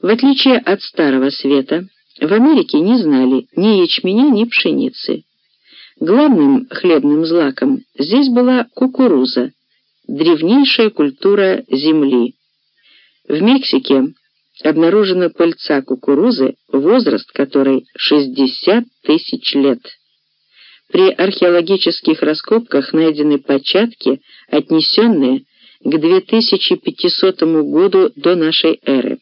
В отличие от Старого Света, в Америке не знали ни ячменя, ни пшеницы. Главным хлебным злаком здесь была кукуруза, древнейшая культура земли. В Мексике обнаружена пыльца кукурузы, возраст которой 60 тысяч лет. При археологических раскопках найдены початки, отнесенные к 2500 году до нашей эры.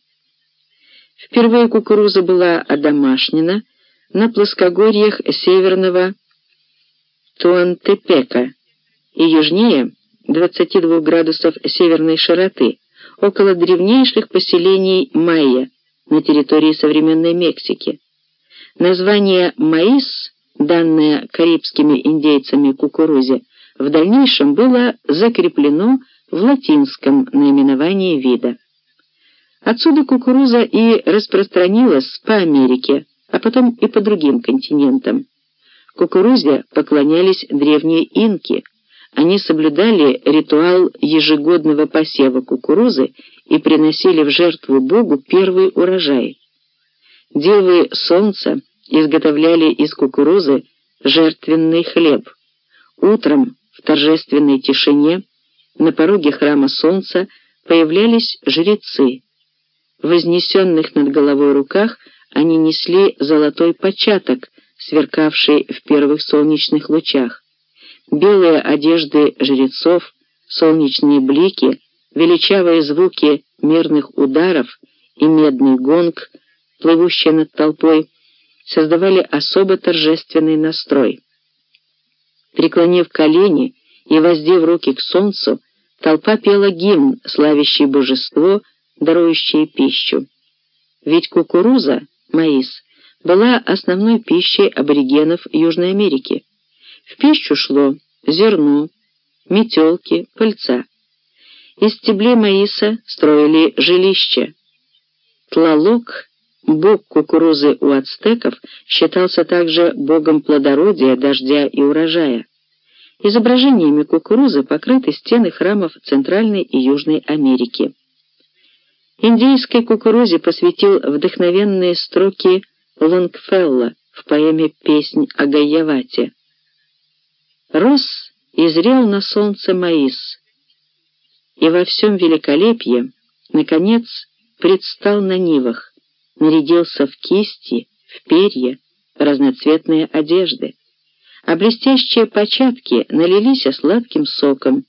Впервые кукуруза была одомашнена на плоскогорьях северного Туантепека и южнее 22 градусов северной широты, около древнейших поселений майя на территории современной Мексики. Название «маис», данное карибскими индейцами кукурузе, в дальнейшем было закреплено в латинском наименовании вида. Отсюда кукуруза и распространилась по Америке, а потом и по другим континентам. Кукурузе поклонялись древние инки. Они соблюдали ритуал ежегодного посева кукурузы и приносили в жертву Богу первый урожай. Девы солнца изготовляли из кукурузы жертвенный хлеб. Утром в торжественной тишине на пороге храма солнца появлялись жрецы. Вознесенных над головой руках они несли золотой початок, сверкавший в первых солнечных лучах. Белые одежды жрецов, солнечные блики, величавые звуки мирных ударов и медный гонг, плывущий над толпой, создавали особо торжественный настрой. Преклонив колени и воздев руки к солнцу, толпа пела гимн, славящий божество, дарующее пищу. Ведь кукуруза, маис, была основной пищей аборигенов Южной Америки. В пищу шло зерно, метелки, пыльца. Из стеблей маиса строили жилища. Тлалок, бог кукурузы у ацтеков, считался также богом плодородия, дождя и урожая. Изображениями кукурузы покрыты стены храмов Центральной и Южной Америки. Индийской кукурузе посвятил вдохновенные строки Лонгфелла в поэме «Песнь о Гайявате». Рос и зрел на солнце маис, и во всем великолепье, наконец, предстал на нивах, нарядился в кисти, в перья, разноцветные одежды, а блестящие початки налились сладким соком,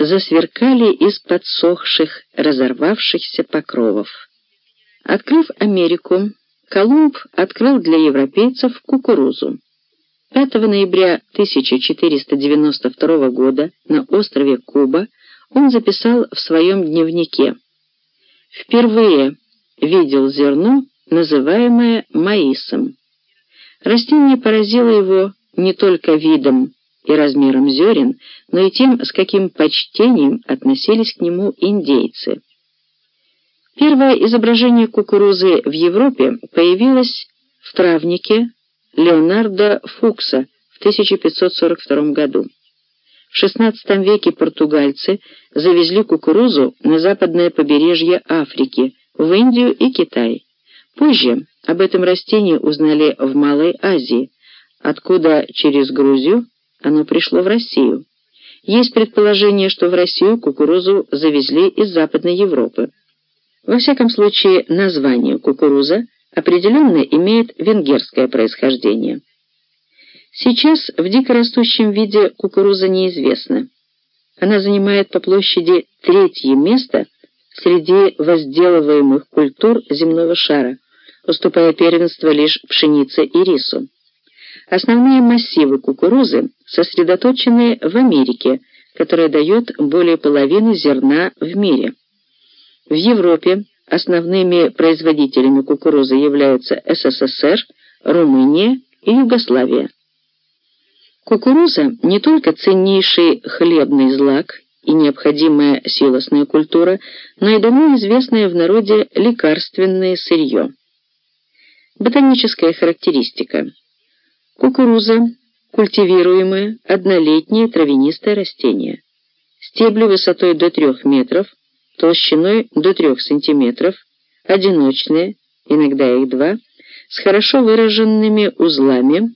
засверкали из подсохших, разорвавшихся покровов. Открыв Америку, Колумб открыл для европейцев кукурузу. 5 ноября 1492 года на острове Куба он записал в своем дневнике «Впервые видел зерно, называемое маисом. Растение поразило его не только видом и размером зерен, но и тем, с каким почтением относились к нему индейцы». Первое изображение кукурузы в Европе появилось в травнике Леонардо Фукса в 1542 году. В XVI веке португальцы завезли кукурузу на западное побережье Африки, в Индию и Китай. Позже об этом растении узнали в Малой Азии, откуда через Грузию оно пришло в Россию. Есть предположение, что в Россию кукурузу завезли из Западной Европы. Во всяком случае, название кукуруза определенно имеет венгерское происхождение. Сейчас в дикорастущем виде кукуруза неизвестна. Она занимает по площади третье место среди возделываемых культур земного шара, уступая первенство лишь пшенице и рису. Основные массивы кукурузы сосредоточены в Америке, которая дает более половины зерна в мире. В Европе основными производителями кукурузы являются СССР, Румыния и Югославия. Кукуруза не только ценнейший хлебный злак и необходимая силосная культура, но и давно известное в народе лекарственное сырье. Ботаническая характеристика. Кукуруза – культивируемое однолетнее травянистое растение. Стебли высотой до 3 метров, толщиной до 3 см, одиночные, иногда их два, с хорошо выраженными узлами,